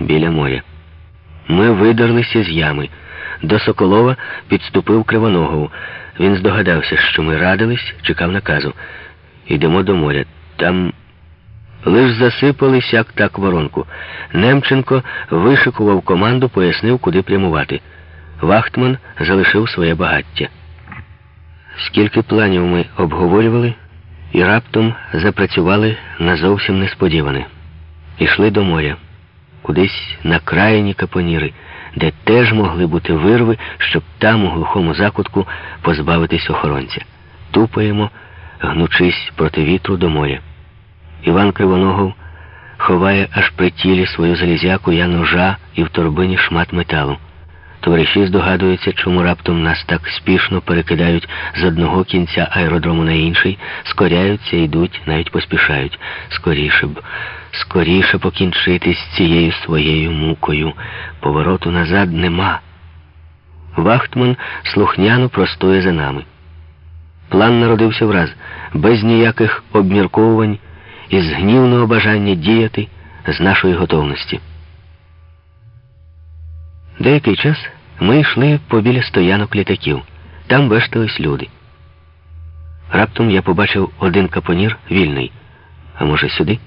біля моря. Ми видерлися з ями. До Соколова підступив Кривоногов. Він здогадався, що ми радились, чекав наказу. Йдемо до моря. Там лиш засипали сяк так воронку. Немченко вишикував команду, пояснив, куди прямувати. Вахтман залишив своє багаття. Скільки планів ми обговорювали і раптом запрацювали на зовсім несподіване. Ішли до моря, кудись на країні капоніри, де теж могли бути вирви, щоб там, у глухому закутку, позбавитись охоронця. Тупаємо, гнучись проти вітру до моря. Іван Кривоногов ховає аж при тілі свою залізяку я ножа і в торбині шмат металу. Товариші здогадуються, чому раптом нас так спішно перекидають з одного кінця аеродрому на інший, скоряються, йдуть, навіть поспішають. Скоріше б, скоріше покінчити з цією своєю мукою. Повороту назад нема. Вахтман слухняно простоє за нами. План народився враз, без ніяких обмірковувань, із гнівного бажання діяти з нашої готовності. Деякий час ми йшли побіля стоянок літаків. Там вештались люди. Раптом я побачив один капонір вільний. А може, сюди?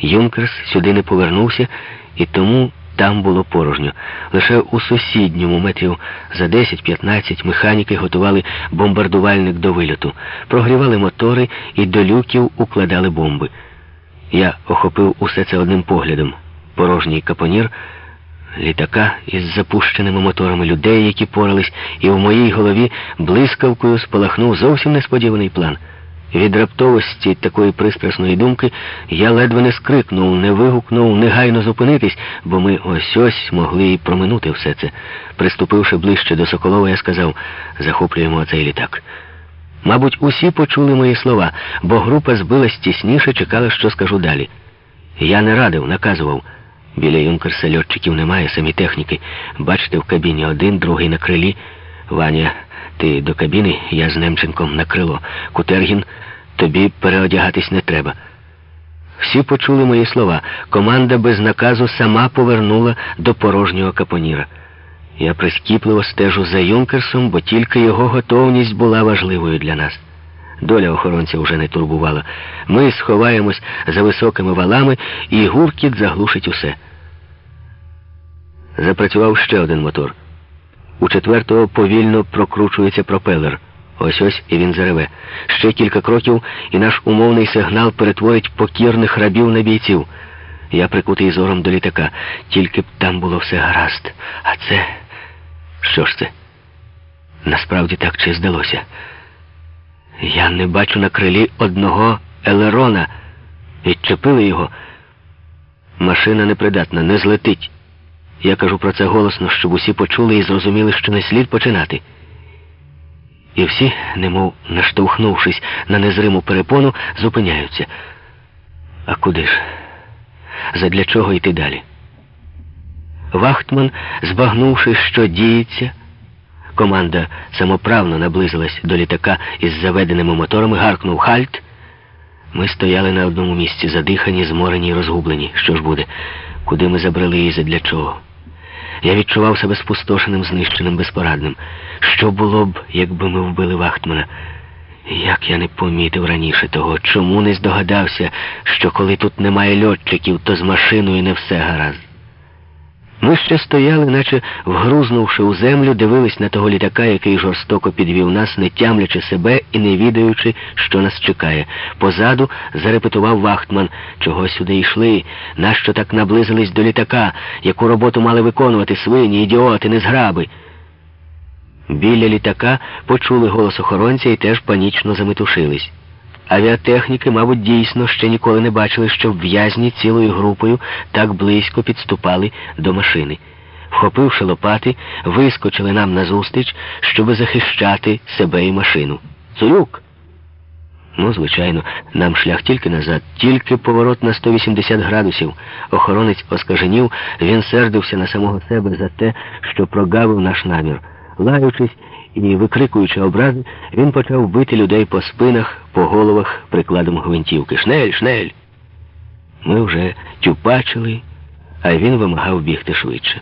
Юнкерс сюди не повернувся, і тому там було порожньо. Лише у сусідньому метрів за 10-15 механіки готували бомбардувальник до вильоту, прогрівали мотори і до люків укладали бомби. Я охопив усе це одним поглядом. Порожній капонір літака із запущеними моторами людей, які порались, і в моїй голові блискавкою спалахнув зовсім несподіваний план. Від раптовості такої пристрасної думки я ледве не скрикнув, не вигукнув негайно зупинитись, бо ми ось ось могли і проминути все це. Приступивши ближче до Соколова, я сказав захоплюємо цей літак. Мабуть, усі почули мої слова, бо група збилась тісніше, чекала, що скажу далі. Я не радив, наказував. Біля юнкерса льотчиків немає, самі техніки. Бачите, в кабіні один, другий на крилі. Ваня, ти до кабіни, я з Немченком на крило. Кутергін, тобі переодягатись не треба. Всі почули мої слова. Команда без наказу сама повернула до порожнього капоніра. Я прискіпливо стежу за юнкерсом, бо тільки його готовність була важливою для нас. Доля охоронця вже не турбувала. Ми сховаємось за високими валами, і гуркіт заглушить усе. Запрацював ще один мотор. У четвертого повільно прокручується пропелер. Ось ось і він зареве. Ще кілька кроків, і наш умовний сигнал перетворить покірних рабів на бійців. Я прикутий зором до літака. Тільки б там було все гаразд. А це. Що ж це? Насправді так чи здалося? Я не бачу на крилі одного елерона. Відчепили його. Машина непридатна, не злетить. Я кажу про це голосно, щоб усі почули і зрозуміли, що не слід починати. І всі, немов наштовхнувшись на незриму перепону, зупиняються. А куди ж? Задля чого йти далі? Вахтман, збагнувши, що діється, команда самоправно наблизилась до літака із заведеними моторами, гаркнув Хальт. Ми стояли на одному місці, задихані, зморені й розгублені. Що ж буде? Куди ми забрали її задля чого? Я відчував себе спустошеним, знищеним, безпорадним. Що було б, якби ми вбили Вахтмана? Як я не помітив раніше того, чому не здогадався, що коли тут немає льотчиків, то з машиною не все гаразд. Ми ще стояли, наче вгрузнувши у землю, дивились на того літака, який жорстоко підвів нас, не тямлячи себе і не відаючи, що нас чекає. Позаду зарепетував Вахтман, чого сюди йшли, нащо так наблизились до літака, яку роботу мали виконувати свині, ідіоти, незграби. Біля літака почули голос охоронця і теж панічно заметушились. Авіатехніки, мабуть, дійсно ще ніколи не бачили, щоб в'язні цілою групою так близько підступали до машини. Вхопивши лопати, вискочили нам назустріч, щоби захищати себе і машину. Цуюк! Ну, звичайно, нам шлях тільки назад, тільки поворот на 180 градусів. Охоронець оскаженів, він сердився на самого себе за те, що прогавив наш намір. Лаючись і, викрикуючи образи, він почав бити людей по спинах, по головах прикладом гвинтівки. Шнель, шнель! Ми вже тюпачили, а він вимагав бігти швидше.